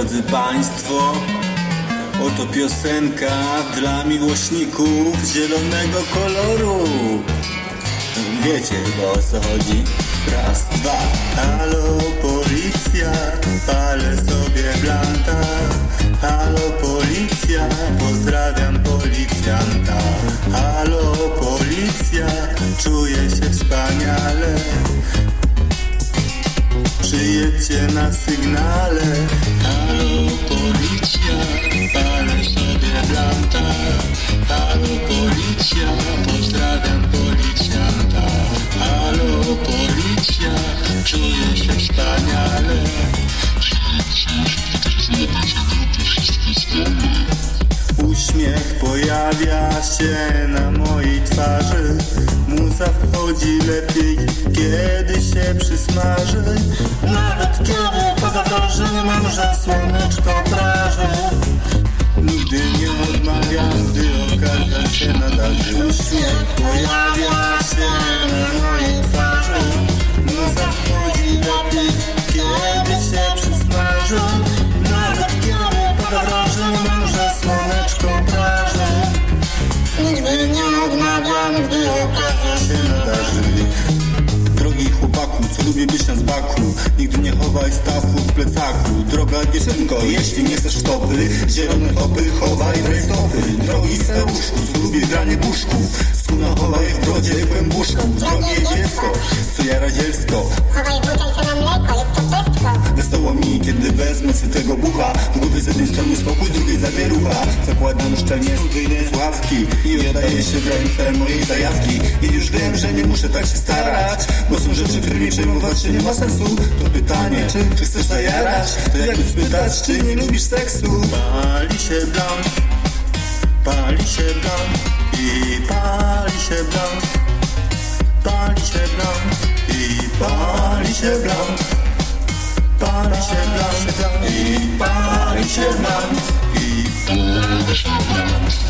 drodzy Państwo, oto piosenka dla miłośników zielonego koloru. Wiecie o co chodzi? Raz, dwa, halo policja, palę sobie blanta. Halo policja, pozdrawiam policjanta. Halo policja, czuję się wspaniale. Przyjedźcie na sygnale wspaniale. Uśmiech pojawia się na mojej twarzy. Muza wchodzi lepiej, kiedy się przysmaży. Nawet kiedy pada mam, że słoneczko praży. Nigdy nie odmawiam, gdy okazja się nadarzy Uśmiech pojawia się na mojej twarzy. Muza wchodzi lepiej, okazja się nadarzy Drogi chłopaku, co lubię być na zbaku? Nigdy nie chowaj stawu w plecaku. Droga dziewczynko, jeśli nie chcesz stopy Zielone topy chowaj w Drogi Steuszku, co lubię granie buszków Skuna chowaj w brodzie kłębuszku Drogie dziecko, co ja radzielsko Chowaj butelkę na mleko, jest to pestko. Wesoło mi, kiedy wezmę sobie tego bucha Głowy z jednej strony spokój, z drugiej zawierucha Zakładam szczelnie studyjne sławki I oddaję się w ręce mojej zajawki I już wiem, że nie muszę tak się starać Bo są rzeczy, którymi przejmować się nie ma sensu To pytanie, czy, czy chcesz zajarać? To jakby spytać, czy nie lubisz seksu? Pali się blank Pali się blank I pali blank i pali się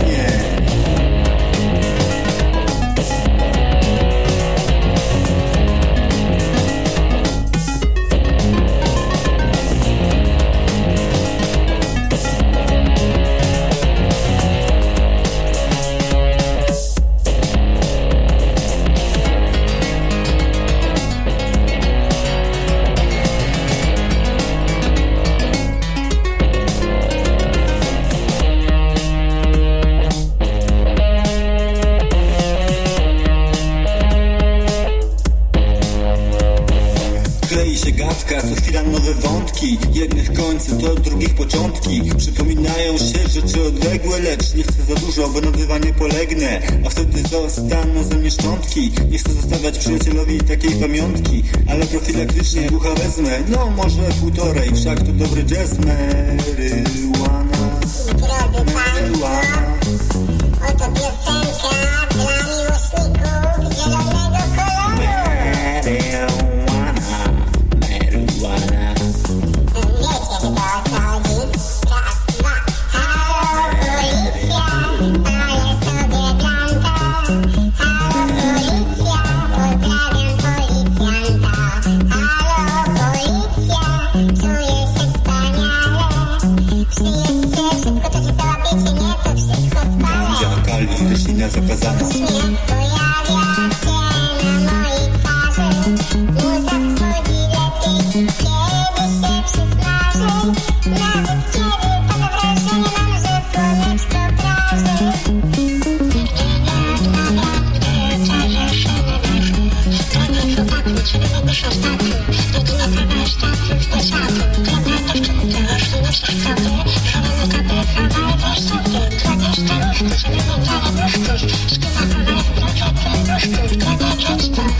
To drugich początki. Przypominają się rzeczy odległe Lecz nie chcę za dużo, bo na dywanie nie polegnę. A wtedy zostaną ze mnie szczątki. Nie chcę zostawiać przyjacielowi takiej pamiątki Ale profilaktycznie ducha wezmę. No może półtorej, wszak to dobry jazz. Marihuana Drodzy Państwo, oto piosenka dla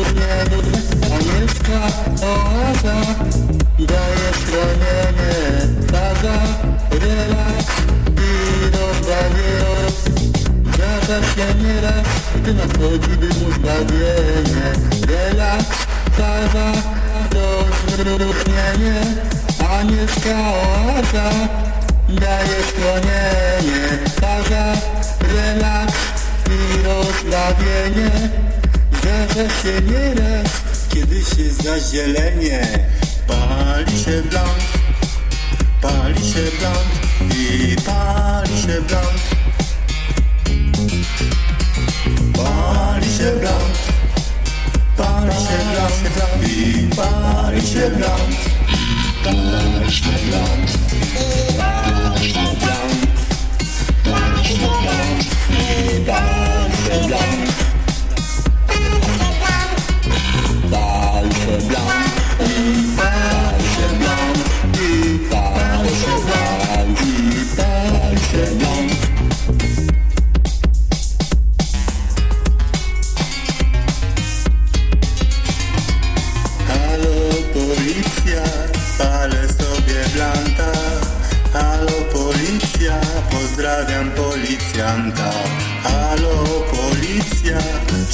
Anielska oaza daje schronienie Faza, relaks i rozbawienie Zdarza się nieraz, gdy nadchodzi dym zbawienie Relaks, faza, rozlubienie Anielska oaza daje schronienie Faza, relaks i rozbawienie Zdarza się nieraz, kiedy się zazielenie Pali się blant, pali się blant i pali się blant Pali się blant, pali się blant i pali się blant Pali się blant, pali się i pali się blant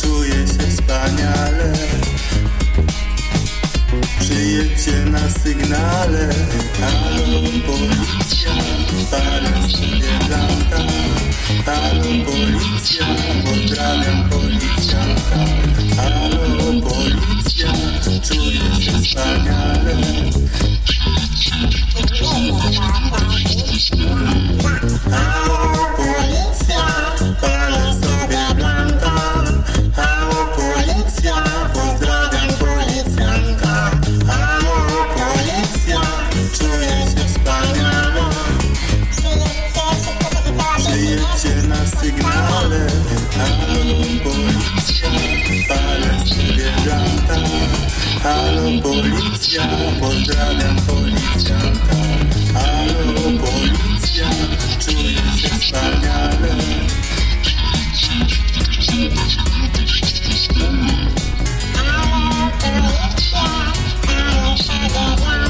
czuję się wspaniale. Przyjedźcie na sygnale. Halo policja, palę sobie blanta Halo policja, pozdrawiam policjanta. Halo policja, czuję się wspaniale policja, palę sobie blanta Halo policja, pozdrawiam policjanta. Halo policja, czuję się wspaniale. Pali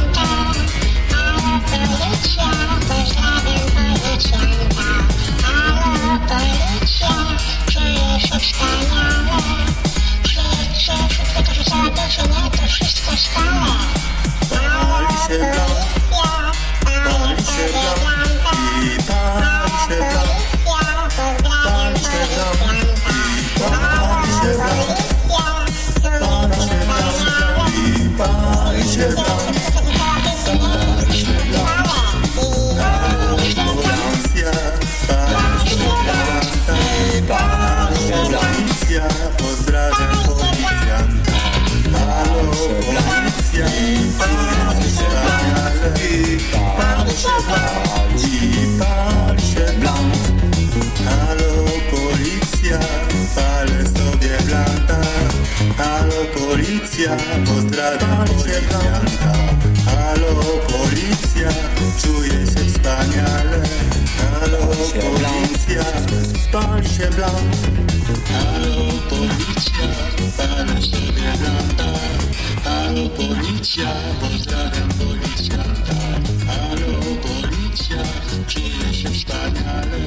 gra. Halo policja, pan już tobie lata. Halo policja, pozdrawiam policjanta. Halo policja, czuję się wspaniale.